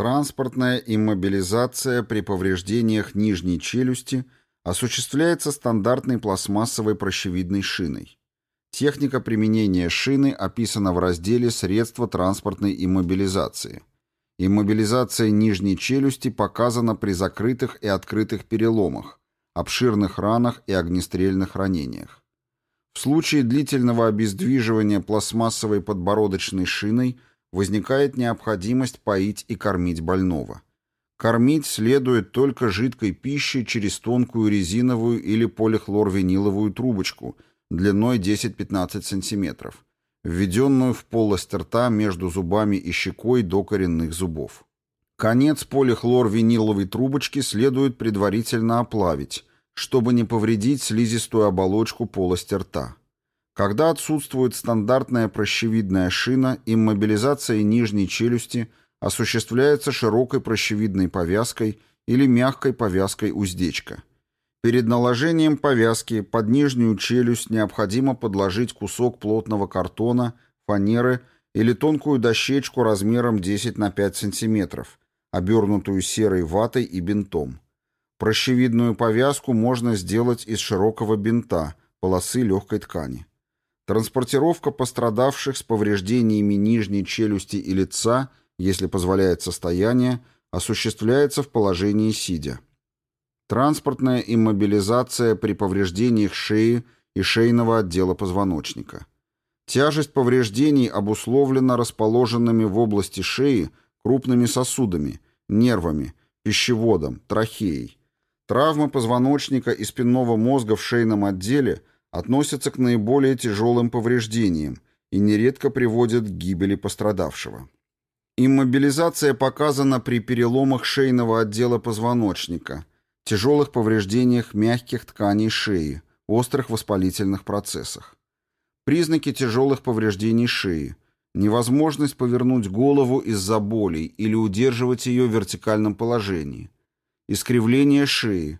Транспортная иммобилизация при повреждениях нижней челюсти осуществляется стандартной пластмассовой прощевидной шиной. Техника применения шины описана в разделе «Средства транспортной иммобилизации». Иммобилизация нижней челюсти показана при закрытых и открытых переломах, обширных ранах и огнестрельных ранениях. В случае длительного обездвиживания пластмассовой подбородочной шиной возникает необходимость поить и кормить больного. Кормить следует только жидкой пищей через тонкую резиновую или полихлорвиниловую трубочку длиной 10-15 см, введенную в полость рта между зубами и щекой до коренных зубов. Конец полихлорвиниловой трубочки следует предварительно оплавить, чтобы не повредить слизистую оболочку полости рта. Когда отсутствует стандартная прощевидная шина, иммобилизация нижней челюсти осуществляется широкой прощевидной повязкой или мягкой повязкой уздечка. Перед наложением повязки под нижнюю челюсть необходимо подложить кусок плотного картона, фанеры или тонкую дощечку размером 10 на 5 см, обернутую серой ватой и бинтом. Прощевидную повязку можно сделать из широкого бинта, полосы легкой ткани. Транспортировка пострадавших с повреждениями нижней челюсти и лица, если позволяет состояние, осуществляется в положении сидя. Транспортная иммобилизация при повреждениях шеи и шейного отдела позвоночника. Тяжесть повреждений обусловлена расположенными в области шеи крупными сосудами, нервами, пищеводом, трахеей. Травмы позвоночника и спинного мозга в шейном отделе относятся к наиболее тяжелым повреждениям и нередко приводят к гибели пострадавшего. Иммобилизация показана при переломах шейного отдела позвоночника, тяжелых повреждениях мягких тканей шеи, острых воспалительных процессах. Признаки тяжелых повреждений шеи – невозможность повернуть голову из-за болей или удерживать ее в вертикальном положении – искривление шеи,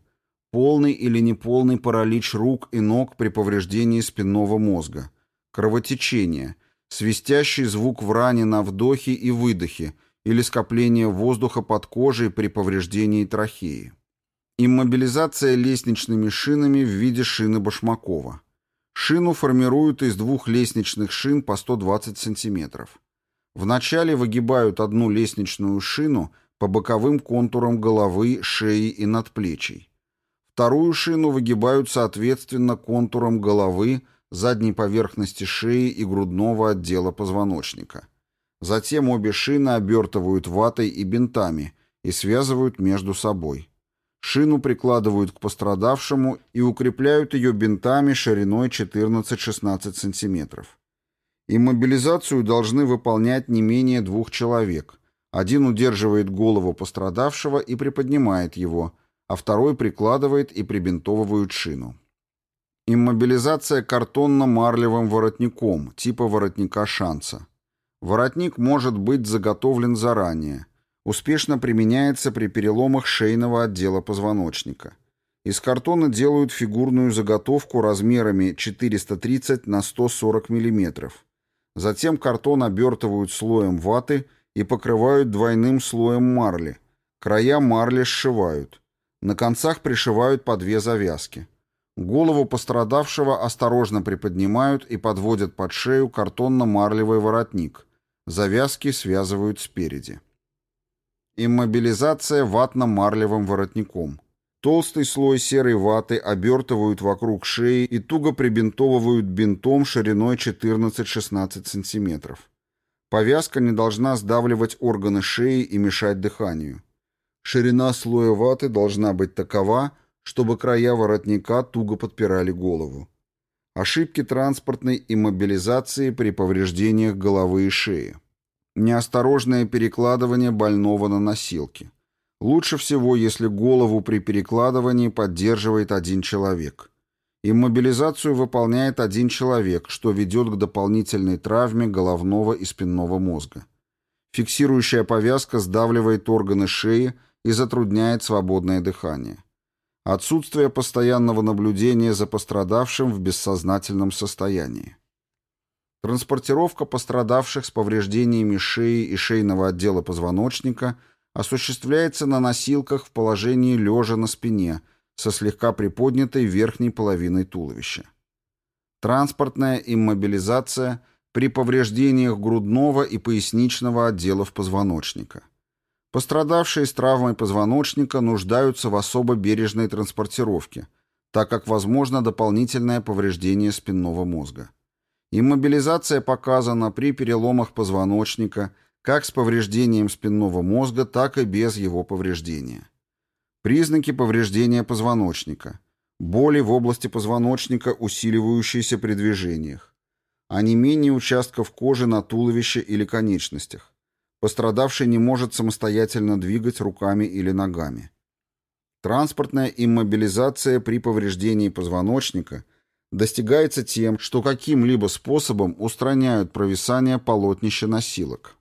полный или неполный паралич рук и ног при повреждении спинного мозга, кровотечение, свистящий звук в ране на вдохе и выдохе или скопление воздуха под кожей при повреждении трахеи. Иммобилизация лестничными шинами в виде шины Башмакова. Шину формируют из двух лестничных шин по 120 см. Вначале выгибают одну лестничную шину по боковым контурам головы, шеи и надплечий. Вторую шину выгибают соответственно контурам головы, задней поверхности шеи и грудного отдела позвоночника. Затем обе шины обертывают ватой и бинтами и связывают между собой. Шину прикладывают к пострадавшему и укрепляют ее бинтами шириной 14-16 см. Иммобилизацию должны выполнять не менее двух человек, один удерживает голову пострадавшего и приподнимает его, а второй прикладывает и прибинтовывает шину. Иммобилизация картонно-марлевым воротником, типа воротника шанса. Воротник может быть заготовлен заранее. Успешно применяется при переломах шейного отдела позвоночника. Из картона делают фигурную заготовку размерами 430 на 140 мм. Затем картон обертывают слоем ваты – и покрывают двойным слоем марли. Края марли сшивают. На концах пришивают по две завязки. Голову пострадавшего осторожно приподнимают и подводят под шею картонно-марлевый воротник. Завязки связывают спереди. Иммобилизация ватно-марлевым воротником. Толстый слой серой ваты обертывают вокруг шеи и туго прибинтовывают бинтом шириной 14-16 см. Повязка не должна сдавливать органы шеи и мешать дыханию. Ширина слоя ваты должна быть такова, чтобы края воротника туго подпирали голову. Ошибки транспортной иммобилизации при повреждениях головы и шеи. Неосторожное перекладывание больного на носилки. Лучше всего, если голову при перекладывании поддерживает один человек. Иммобилизацию выполняет один человек, что ведет к дополнительной травме головного и спинного мозга. Фиксирующая повязка сдавливает органы шеи и затрудняет свободное дыхание. Отсутствие постоянного наблюдения за пострадавшим в бессознательном состоянии. Транспортировка пострадавших с повреждениями шеи и шейного отдела позвоночника осуществляется на носилках в положении лежа на спине со слегка приподнятой верхней половиной туловища. Транспортная иммобилизация при повреждениях грудного и поясничного отделов позвоночника. Пострадавшие с травмой позвоночника нуждаются в особо бережной транспортировке, так как возможно дополнительное повреждение спинного мозга. Иммобилизация показана при переломах позвоночника как с повреждением спинного мозга, так и без его повреждения. Признаки повреждения позвоночника. Боли в области позвоночника, усиливающиеся при движениях. Онемение участков кожи на туловище или конечностях. Пострадавший не может самостоятельно двигать руками или ногами. Транспортная иммобилизация при повреждении позвоночника достигается тем, что каким-либо способом устраняют провисание полотнища носилок.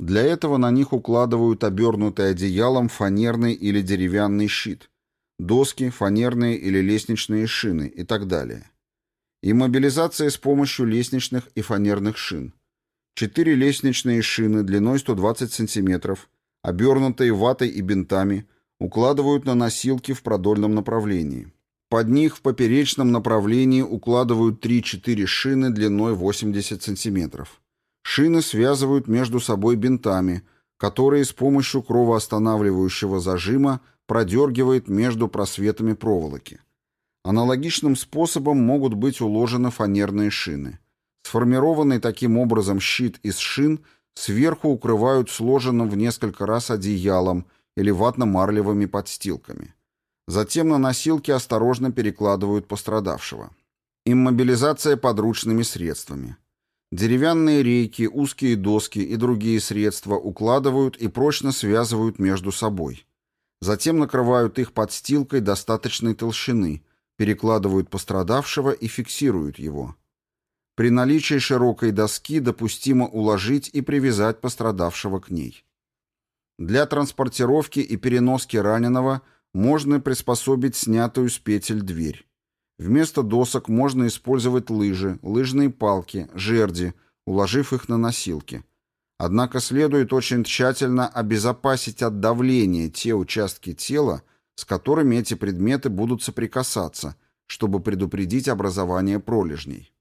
Для этого на них укладывают обернутый одеялом фанерный или деревянный щит, доски, фанерные или лестничные шины и так далее. Иммобилизация с помощью лестничных и фанерных шин. Четыре лестничные шины длиной 120 см, обернутые ватой и бинтами, укладывают на носилки в продольном направлении. Под них в поперечном направлении укладывают 3-4 шины длиной 80 см. Шины связывают между собой бинтами, которые с помощью кровоостанавливающего зажима продергивает между просветами проволоки. Аналогичным способом могут быть уложены фанерные шины. Сформированный таким образом щит из шин сверху укрывают сложенным в несколько раз одеялом или ватно-марлевыми подстилками. Затем на носилки осторожно перекладывают пострадавшего. Иммобилизация подручными средствами. Деревянные рейки, узкие доски и другие средства укладывают и прочно связывают между собой. Затем накрывают их подстилкой достаточной толщины, перекладывают пострадавшего и фиксируют его. При наличии широкой доски допустимо уложить и привязать пострадавшего к ней. Для транспортировки и переноски раненого можно приспособить снятую с петель дверь. Вместо досок можно использовать лыжи, лыжные палки, жерди, уложив их на носилки. Однако следует очень тщательно обезопасить от давления те участки тела, с которыми эти предметы будут соприкасаться, чтобы предупредить образование пролежней.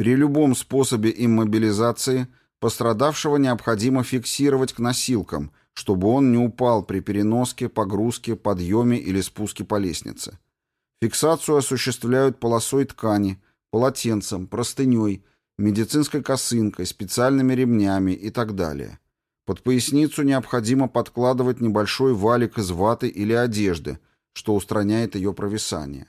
При любом способе иммобилизации пострадавшего необходимо фиксировать к носилкам, чтобы он не упал при переноске, погрузке, подъеме или спуске по лестнице. Фиксацию осуществляют полосой ткани, полотенцем, простыней, медицинской косынкой, специальными ремнями и так далее. Под поясницу необходимо подкладывать небольшой валик из ваты или одежды, что устраняет ее провисание.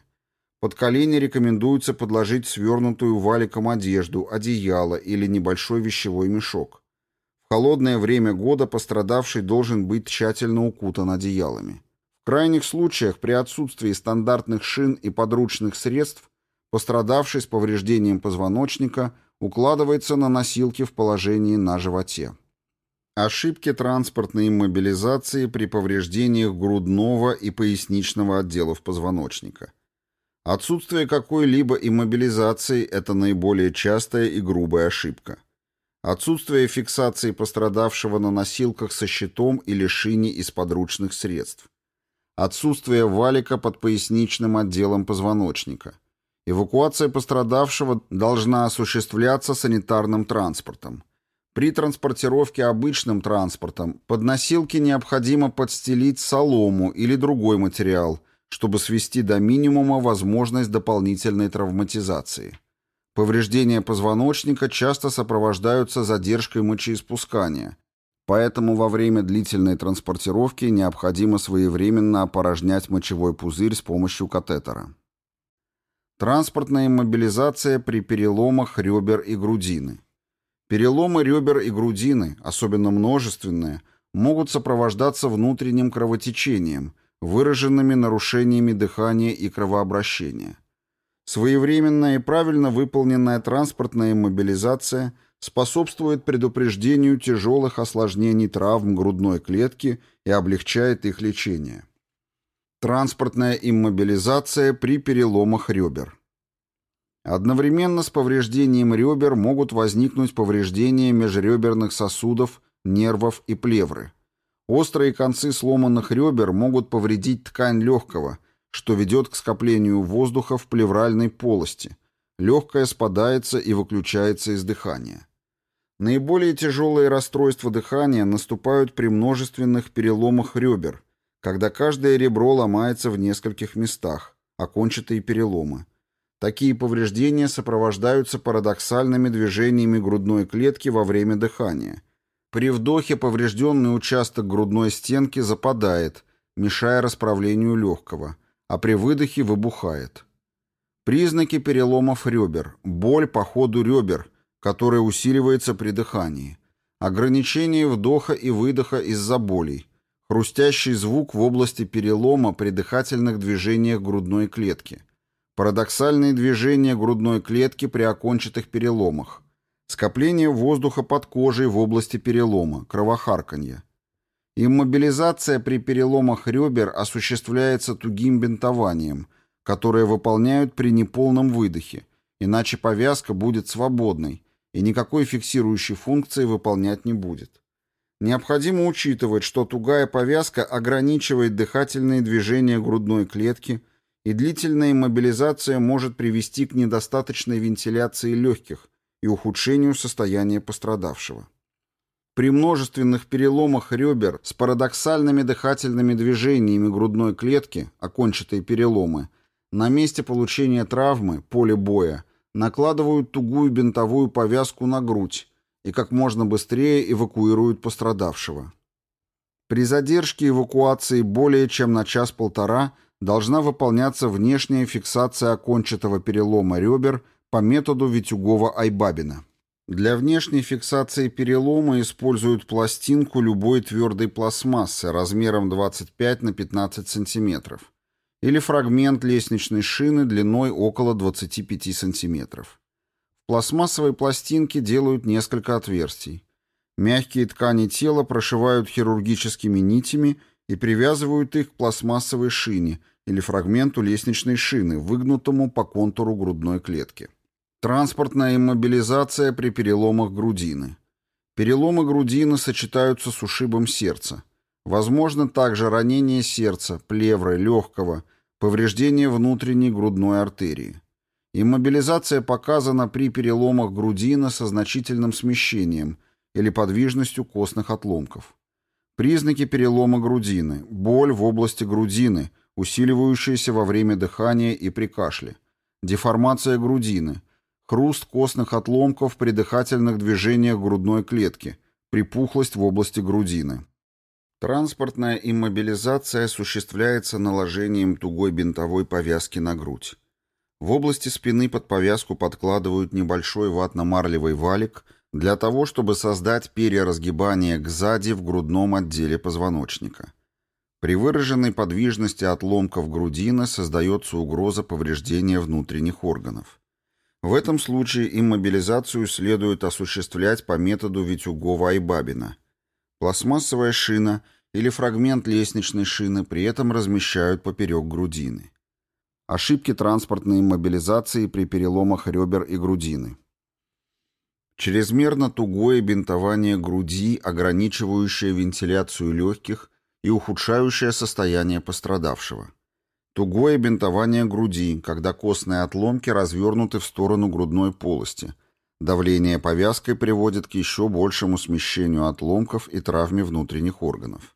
Под колени рекомендуется подложить свернутую валиком одежду, одеяло или небольшой вещевой мешок. В холодное время года пострадавший должен быть тщательно укутан одеялами. В крайних случаях при отсутствии стандартных шин и подручных средств пострадавший с повреждением позвоночника укладывается на носилки в положении на животе. Ошибки транспортной иммобилизации при повреждениях грудного и поясничного отделов позвоночника – Отсутствие какой-либо иммобилизации – это наиболее частая и грубая ошибка. Отсутствие фиксации пострадавшего на носилках со щитом или шине из подручных средств. Отсутствие валика под поясничным отделом позвоночника. Эвакуация пострадавшего должна осуществляться санитарным транспортом. При транспортировке обычным транспортом под носилки необходимо подстелить солому или другой материал – чтобы свести до минимума возможность дополнительной травматизации. Повреждения позвоночника часто сопровождаются задержкой мочеиспускания, поэтому во время длительной транспортировки необходимо своевременно опорожнять мочевой пузырь с помощью катетера. Транспортная иммобилизация при переломах ребер и грудины. Переломы ребер и грудины, особенно множественные, могут сопровождаться внутренним кровотечением – выраженными нарушениями дыхания и кровообращения. Своевременная и правильно выполненная транспортная иммобилизация способствует предупреждению тяжелых осложнений травм грудной клетки и облегчает их лечение. Транспортная иммобилизация при переломах ребер. Одновременно с повреждением ребер могут возникнуть повреждения межреберных сосудов, нервов и плевры. Острые концы сломанных ребер могут повредить ткань легкого, что ведет к скоплению воздуха в плевральной полости. Легкое спадается и выключается из дыхания. Наиболее тяжелые расстройства дыхания наступают при множественных переломах ребер, когда каждое ребро ломается в нескольких местах, окончатые переломы. Такие повреждения сопровождаются парадоксальными движениями грудной клетки во время дыхания. При вдохе поврежденный участок грудной стенки западает, мешая расправлению легкого, а при выдохе выбухает. Признаки переломов ребер. Боль по ходу ребер, которая усиливается при дыхании. Ограничение вдоха и выдоха из-за болей. Хрустящий звук в области перелома при дыхательных движениях грудной клетки. Парадоксальные движения грудной клетки при окончатых переломах. Скопление воздуха под кожей в области перелома, кровохарканье. Иммобилизация при переломах ребер осуществляется тугим бинтованием, которое выполняют при неполном выдохе, иначе повязка будет свободной и никакой фиксирующей функции выполнять не будет. Необходимо учитывать, что тугая повязка ограничивает дыхательные движения грудной клетки, и длительная иммобилизация может привести к недостаточной вентиляции легких и ухудшению состояния пострадавшего. При множественных переломах ребер с парадоксальными дыхательными движениями грудной клетки, окончатые переломы, на месте получения травмы, поле боя, накладывают тугую бинтовую повязку на грудь и как можно быстрее эвакуируют пострадавшего. При задержке эвакуации более чем на час-полтора должна выполняться внешняя фиксация окончатого перелома ребер по методу Витюгова-Айбабина. Для внешней фиксации перелома используют пластинку любой твердой пластмассы размером 25 на 15 см или фрагмент лестничной шины длиной около 25 см. В пластмассовой пластинке делают несколько отверстий. Мягкие ткани тела прошивают хирургическими нитями и привязывают их к пластмассовой шине или фрагменту лестничной шины, выгнутому по контуру грудной клетки. Транспортная иммобилизация при переломах грудины. Переломы грудины сочетаются с ушибом сердца. Возможно также ранение сердца, плевры, легкого, повреждение внутренней грудной артерии. Иммобилизация показана при переломах грудины со значительным смещением или подвижностью костных отломков. Признаки перелома грудины. Боль в области грудины, усиливающаяся во время дыхания и при кашле. Деформация грудины – хруст костных отломков при дыхательных движениях грудной клетки, припухлость в области грудины. Транспортная иммобилизация осуществляется наложением тугой бинтовой повязки на грудь. В области спины под повязку подкладывают небольшой ватно-марлевый валик для того, чтобы создать переразгибание к сзади в грудном отделе позвоночника. При выраженной подвижности отломков грудины создается угроза повреждения внутренних органов. В этом случае иммобилизацию следует осуществлять по методу Витюгова-Айбабина. Пластмассовая шина или фрагмент лестничной шины при этом размещают поперек грудины. Ошибки транспортной иммобилизации при переломах ребер и грудины. Чрезмерно тугое бинтование груди, ограничивающее вентиляцию легких и ухудшающее состояние пострадавшего. Тугое бинтование груди, когда костные отломки развернуты в сторону грудной полости. Давление повязкой приводит к еще большему смещению отломков и травме внутренних органов.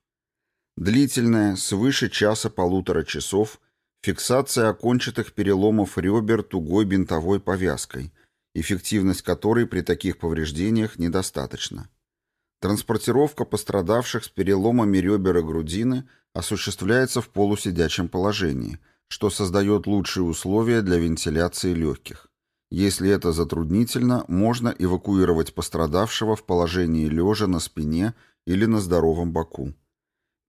Длительная, свыше часа-полутора часов, фиксация окончатых переломов ребер тугой бинтовой повязкой, эффективность которой при таких повреждениях недостаточна. Транспортировка пострадавших с переломами ребер и грудины осуществляется в полусидячем положении, что создает лучшие условия для вентиляции легких. Если это затруднительно, можно эвакуировать пострадавшего в положении лежа на спине или на здоровом боку.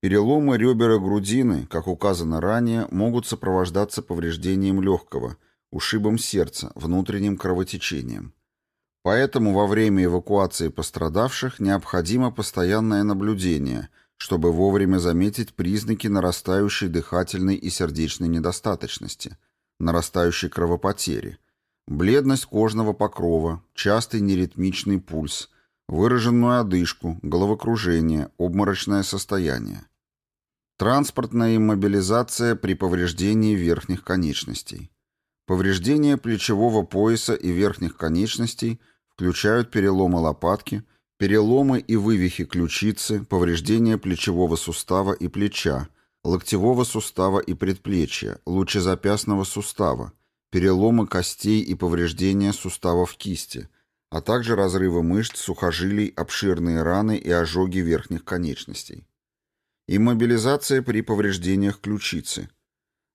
Переломы ребер и грудины, как указано ранее, могут сопровождаться повреждением легкого, ушибом сердца, внутренним кровотечением. Поэтому во время эвакуации пострадавших необходимо постоянное наблюдение – чтобы вовремя заметить признаки нарастающей дыхательной и сердечной недостаточности, нарастающей кровопотери, бледность кожного покрова, частый неритмичный пульс, выраженную одышку, головокружение, обморочное состояние. Транспортная иммобилизация при повреждении верхних конечностей. Повреждения плечевого пояса и верхних конечностей включают переломы лопатки, переломы и вывихи ключицы, повреждения плечевого сустава и плеча, локтевого сустава и предплечья, лучезапястного сустава, переломы костей и повреждения суставов кисти, а также разрывы мышц, сухожилий, обширные раны и ожоги верхних конечностей. Иммобилизация при повреждениях ключицы.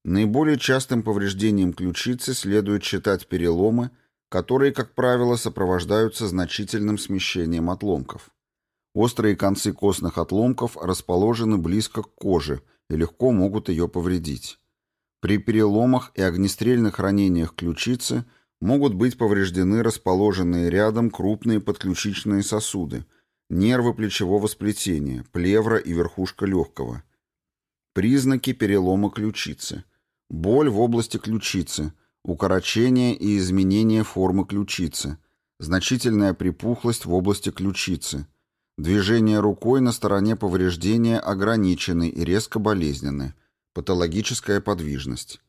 Наиболее частым повреждением ключицы следует считать переломы, которые, как правило, сопровождаются значительным смещением отломков. Острые концы костных отломков расположены близко к коже и легко могут ее повредить. При переломах и огнестрельных ранениях ключицы могут быть повреждены расположенные рядом крупные подключичные сосуды – нервы плечевого сплетения, плевра и верхушка легкого. Признаки перелома ключицы. Боль в области ключицы, укорочение и изменение формы ключицы, значительная припухлость в области ключицы, движение рукой на стороне повреждения ограничены и резко болезненны, патологическая подвижность.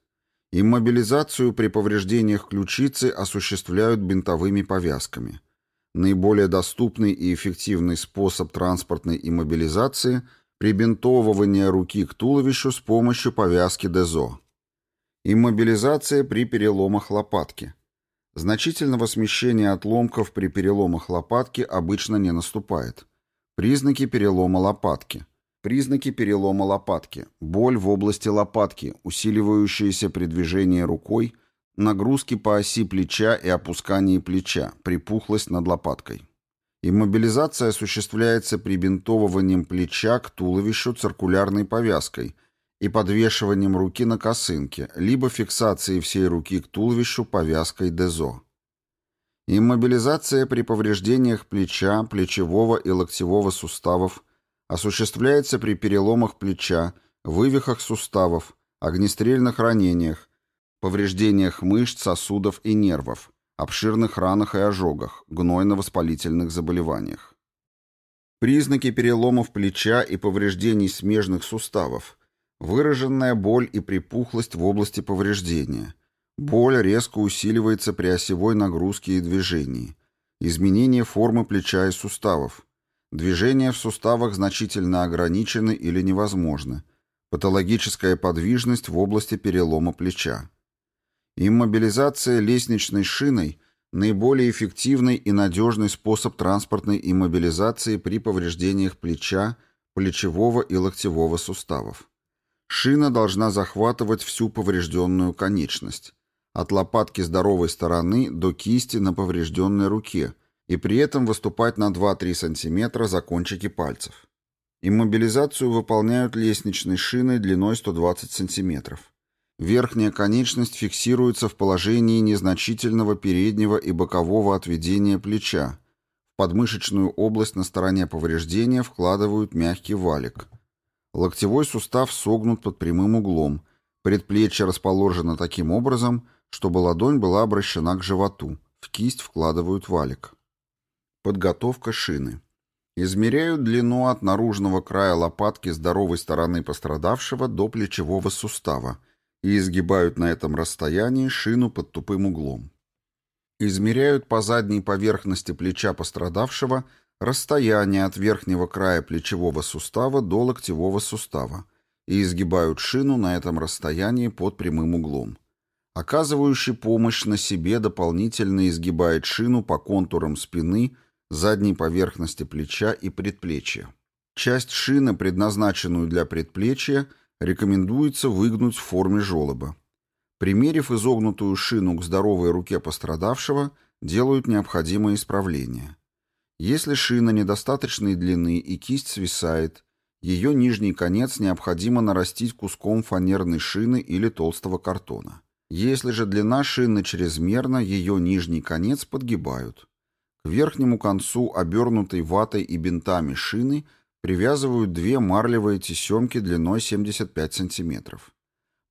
Иммобилизацию при повреждениях ключицы осуществляют бинтовыми повязками – Наиболее доступный и эффективный способ транспортной иммобилизации – прибинтовывание руки к туловищу с помощью повязки ДЕЗО. Иммобилизация при переломах лопатки. Значительного смещения отломков при переломах лопатки обычно не наступает. Признаки перелома лопатки. Признаки перелома лопатки. Боль в области лопатки, усиливающаяся при движении рукой, Нагрузки по оси плеча и опускании плеча, припухлость над лопаткой. Иммобилизация осуществляется прибинтовыванием плеча к туловищу циркулярной повязкой и подвешиванием руки на косынке, либо фиксацией всей руки к туловищу повязкой ДЕЗО. Иммобилизация при повреждениях плеча, плечевого и локтевого суставов осуществляется при переломах плеча, вывихах суставов, огнестрельных ранениях, повреждениях мышц, сосудов и нервов, обширных ранах и ожогах, гнойно-воспалительных заболеваниях. Признаки переломов плеча и повреждений смежных суставов, выраженная боль и припухлость в области повреждения, боль резко усиливается при осевой нагрузке и движении, изменение формы плеча и суставов, движения в суставах значительно ограничены или невозможны, патологическая подвижность в области перелома плеча. Иммобилизация лестничной шиной – наиболее эффективный и надежный способ транспортной иммобилизации при повреждениях плеча, плечевого и локтевого суставов. Шина должна захватывать всю поврежденную конечность, от лопатки здоровой стороны до кисти на поврежденной руке, и при этом выступать на 2-3 см за кончики пальцев. Иммобилизацию выполняют лестничной шиной длиной 120 см. Верхняя конечность фиксируется в положении незначительного переднего и бокового отведения плеча. В подмышечную область на стороне повреждения вкладывают мягкий валик. Локтевой сустав согнут под прямым углом. Предплечье расположено таким образом, чтобы ладонь была обращена к животу. В кисть вкладывают валик. Подготовка шины. Измеряют длину от наружного края лопатки здоровой стороны пострадавшего до плечевого сустава – и изгибают на этом расстоянии шину под тупым углом. Измеряют по задней поверхности плеча пострадавшего расстояние от верхнего края плечевого сустава до локтевого сустава и изгибают шину на этом расстоянии под прямым углом. Оказывающий помощь на себе дополнительно изгибает шину по контурам спины, задней поверхности плеча и предплечья. Часть шины, предназначенную для предплечья – рекомендуется выгнуть в форме желоба. Примерив изогнутую шину к здоровой руке пострадавшего, делают необходимые исправления. Если шина недостаточной длины и кисть свисает, ее нижний конец необходимо нарастить куском фанерной шины или толстого картона. Если же длина шины чрезмерна, ее нижний конец подгибают. К верхнему концу обернутой ватой и бинтами шины – привязывают две марлевые тесемки длиной 75 см.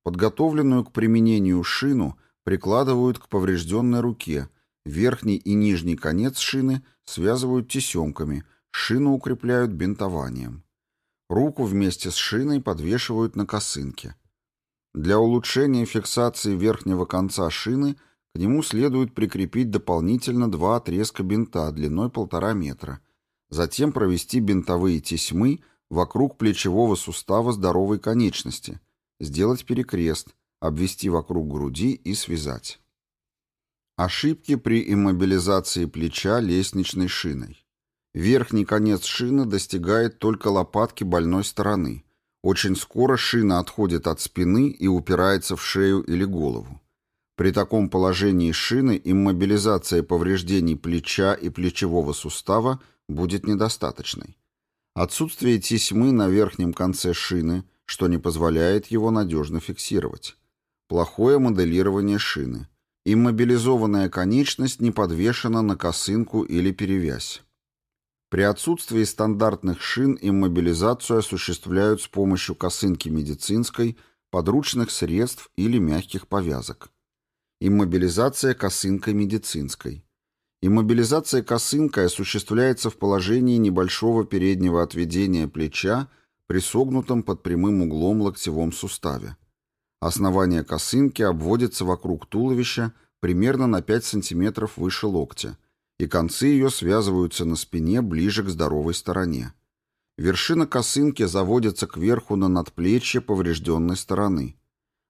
Подготовленную к применению шину прикладывают к поврежденной руке Верхний и нижний конец шины связывают тесемками, шину укрепляют бинтованием. Руку вместе с шиной подвешивают на косынке. Для улучшения фиксации верхнего конца шины к нему следует прикрепить дополнительно два отрезка бинта длиной 1,5 метра, затем провести бинтовые тесьмы вокруг плечевого сустава здоровой конечности, сделать перекрест, обвести вокруг груди и связать. Ошибки при иммобилизации плеча лестничной шиной. Верхний конец шины достигает только лопатки больной стороны. Очень скоро шина отходит от спины и упирается в шею или голову. При таком положении шины иммобилизация повреждений плеча и плечевого сустава будет недостаточной. Отсутствие тесьмы на верхнем конце шины, что не позволяет его надежно фиксировать. Плохое моделирование шины. Иммобилизованная конечность не подвешена на косынку или перевязь. При отсутствии стандартных шин иммобилизацию осуществляют с помощью косынки медицинской, подручных средств или мягких повязок. Иммобилизация косынкой медицинской. Иммобилизация косынкой осуществляется в положении небольшого переднего отведения плеча при согнутом под прямым углом локтевом суставе. Основание косынки обводится вокруг туловища примерно на 5 см выше локтя, и концы ее связываются на спине ближе к здоровой стороне. Вершина косынки заводится кверху на надплечье поврежденной стороны.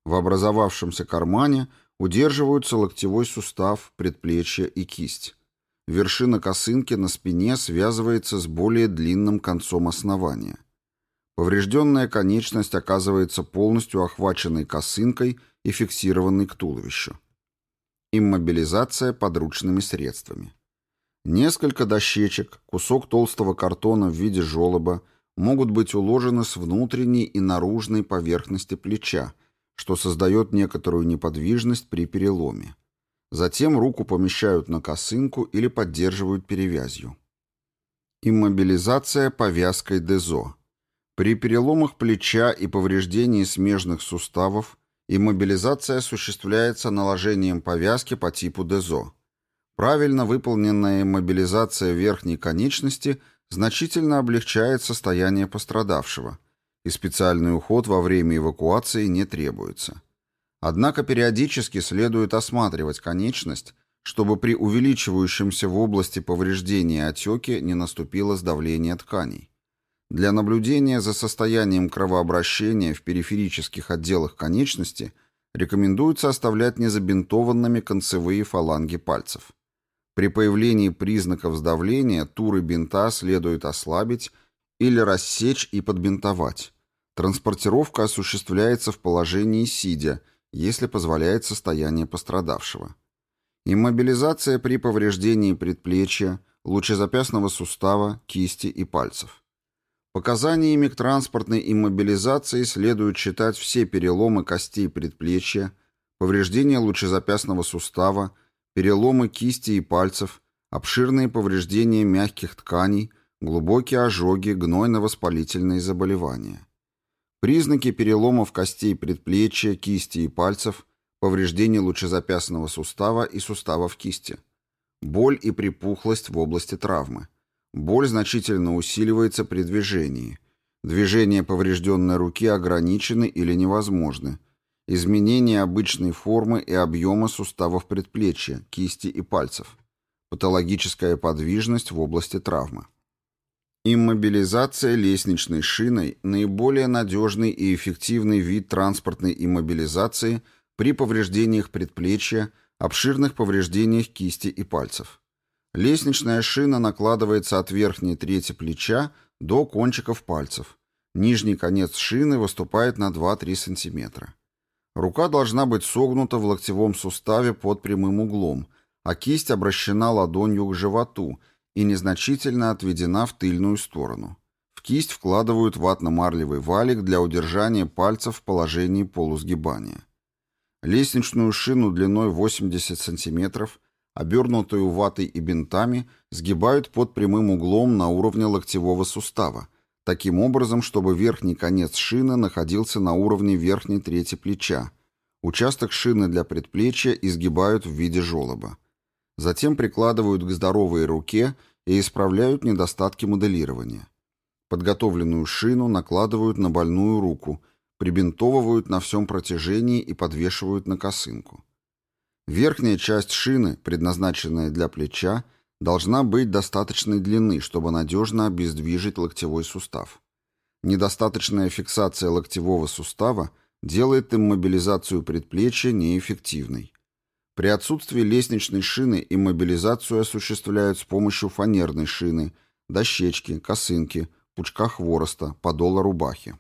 В образовавшемся кармане удерживаются локтевой сустав, предплечье и кисть. Вершина косынки на спине связывается с более длинным концом основания. Поврежденная конечность оказывается полностью охваченной косынкой и фиксированной к туловищу. Иммобилизация подручными средствами. Несколько дощечек, кусок толстого картона в виде желоба могут быть уложены с внутренней и наружной поверхности плеча, что создает некоторую неподвижность при переломе. Затем руку помещают на косынку или поддерживают перевязью. Иммобилизация повязкой ДЕЗО. При переломах плеча и повреждении смежных суставов иммобилизация осуществляется наложением повязки по типу ДЕЗО. Правильно выполненная иммобилизация верхней конечности значительно облегчает состояние пострадавшего, и специальный уход во время эвакуации не требуется. Однако периодически следует осматривать конечность, чтобы при увеличивающемся в области повреждения отеке не наступило сдавление тканей. Для наблюдения за состоянием кровообращения в периферических отделах конечности рекомендуется оставлять незабинтованными концевые фаланги пальцев. При появлении признаков сдавления туры бинта следует ослабить или рассечь и подбинтовать. Транспортировка осуществляется в положении сидя, если позволяет состояние пострадавшего. Иммобилизация при повреждении предплечья, лучезапястного сустава, кисти и пальцев. Показаниями к транспортной иммобилизации следует считать все переломы костей предплечья, повреждения лучезапястного сустава, переломы кисти и пальцев, обширные повреждения мягких тканей, глубокие ожоги, гнойно-воспалительные заболевания. Признаки переломов костей предплечья, кисти и пальцев, повреждения лучезапястного сустава и суставов кисти. Боль и припухлость в области травмы. Боль значительно усиливается при движении. Движения поврежденной руки ограничены или невозможны. Изменение обычной формы и объема суставов предплечья, кисти и пальцев. Патологическая подвижность в области травмы. Иммобилизация лестничной шиной – наиболее надежный и эффективный вид транспортной иммобилизации при повреждениях предплечья, обширных повреждениях кисти и пальцев. Лестничная шина накладывается от верхней трети плеча до кончиков пальцев. Нижний конец шины выступает на 2-3 см. Рука должна быть согнута в локтевом суставе под прямым углом, а кисть обращена ладонью к животу и незначительно отведена в тыльную сторону. В кисть вкладывают ватно-марлевый валик для удержания пальцев в положении полусгибания. Лестничную шину длиной 80 см обернутую ватой и бинтами, сгибают под прямым углом на уровне локтевого сустава, таким образом, чтобы верхний конец шины находился на уровне верхней трети плеча. Участок шины для предплечья изгибают в виде желоба. Затем прикладывают к здоровой руке и исправляют недостатки моделирования. Подготовленную шину накладывают на больную руку, прибинтовывают на всем протяжении и подвешивают на косынку. Верхняя часть шины, предназначенная для плеча, должна быть достаточной длины, чтобы надежно обездвижить локтевой сустав. Недостаточная фиксация локтевого сустава делает иммобилизацию предплечья неэффективной. При отсутствии лестничной шины иммобилизацию осуществляют с помощью фанерной шины, дощечки, косынки, пучка хвороста, подола рубахи.